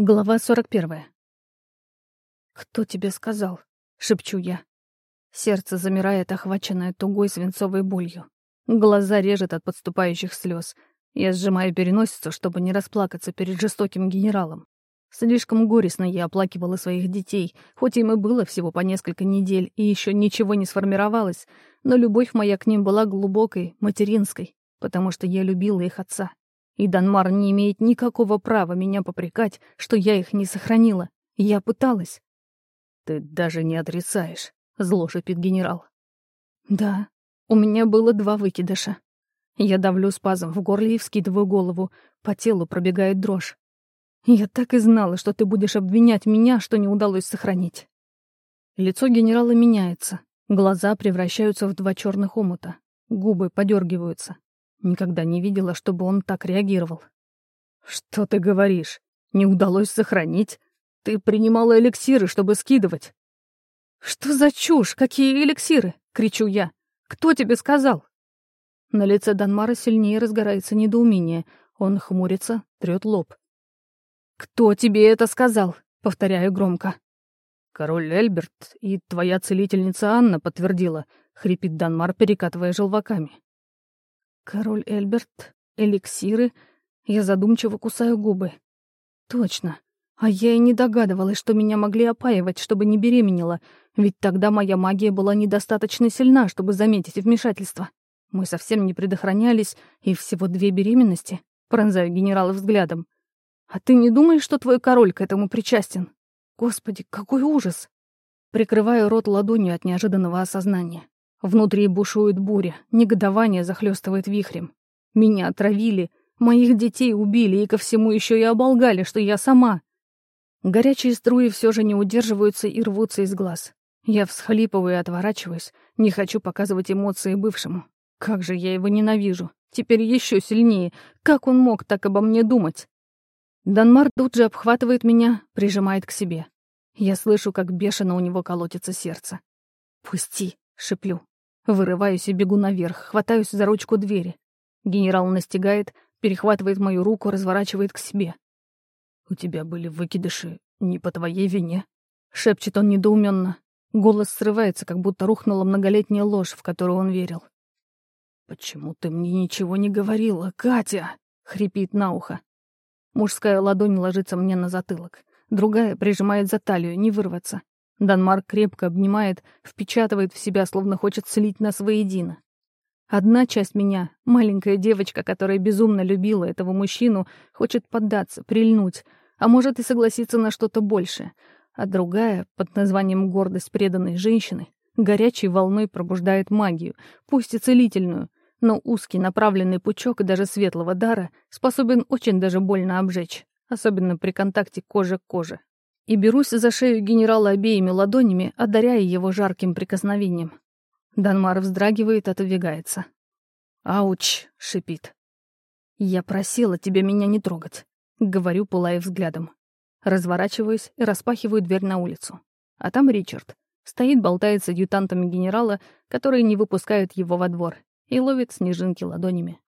Глава 41. «Кто тебе сказал?» — шепчу я. Сердце замирает, охваченное тугой свинцовой болью. Глаза режет от подступающих слез. Я сжимаю переносицу, чтобы не расплакаться перед жестоким генералом. Слишком горестно я оплакивала своих детей, хоть им и было всего по несколько недель, и еще ничего не сформировалось, но любовь моя к ним была глубокой, материнской, потому что я любила их отца. И Данмар не имеет никакого права меня попрекать, что я их не сохранила. Я пыталась. «Ты даже не отрицаешь», — зло шипит генерал. «Да, у меня было два выкидыша. Я давлю спазм в горле и вскидываю голову. По телу пробегает дрожь. Я так и знала, что ты будешь обвинять меня, что не удалось сохранить». Лицо генерала меняется. Глаза превращаются в два черных омута. Губы подергиваются. Никогда не видела, чтобы он так реагировал. «Что ты говоришь? Не удалось сохранить? Ты принимала эликсиры, чтобы скидывать». «Что за чушь? Какие эликсиры?» — кричу я. «Кто тебе сказал?» На лице Данмара сильнее разгорается недоумение. Он хмурится, трёт лоб. «Кто тебе это сказал?» — повторяю громко. «Король Эльберт и твоя целительница Анна подтвердила», — хрипит Данмар, перекатывая желваками. Король Эльберт, эликсиры. Я задумчиво кусаю губы. Точно. А я и не догадывалась, что меня могли опаивать, чтобы не беременела, ведь тогда моя магия была недостаточно сильна, чтобы заметить вмешательство. Мы совсем не предохранялись, и всего две беременности. Пронзаю генерала взглядом. А ты не думаешь, что твой король к этому причастен? Господи, какой ужас! Прикрываю рот ладонью от неожиданного осознания. Внутри бушует буря, негодование захлестывает вихрем. Меня отравили, моих детей убили и ко всему еще и оболгали, что я сама. Горячие струи все же не удерживаются и рвутся из глаз. Я всхлипываю и отворачиваюсь, не хочу показывать эмоции бывшему. Как же я его ненавижу. Теперь еще сильнее. Как он мог так обо мне думать? Данмар тут же обхватывает меня, прижимает к себе. Я слышу, как бешено у него колотится сердце. «Пусти!» — шеплю. Вырываюсь и бегу наверх, хватаюсь за ручку двери. Генерал настигает, перехватывает мою руку, разворачивает к себе. «У тебя были выкидыши не по твоей вине», — шепчет он недоуменно. Голос срывается, как будто рухнула многолетняя ложь, в которую он верил. «Почему ты мне ничего не говорила, Катя?» — хрипит на ухо. Мужская ладонь ложится мне на затылок. Другая прижимает за талию, не вырваться. Данмар крепко обнимает, впечатывает в себя, словно хочет слить нас воедино. Одна часть меня, маленькая девочка, которая безумно любила этого мужчину, хочет поддаться, прильнуть, а может и согласиться на что-то большее. А другая, под названием «гордость преданной женщины», горячей волной пробуждает магию, пусть и целительную, но узкий направленный пучок даже светлого дара способен очень даже больно обжечь, особенно при контакте кожи к коже и берусь за шею генерала обеими ладонями, одаряя его жарким прикосновением. Данмар вздрагивает, отодвигается. «Ауч!» — шипит. «Я просила тебя меня не трогать», — говорю, пылая взглядом. Разворачиваюсь и распахиваю дверь на улицу. А там Ричард. Стоит, болтает с адъютантами генерала, которые не выпускают его во двор, и ловит снежинки ладонями.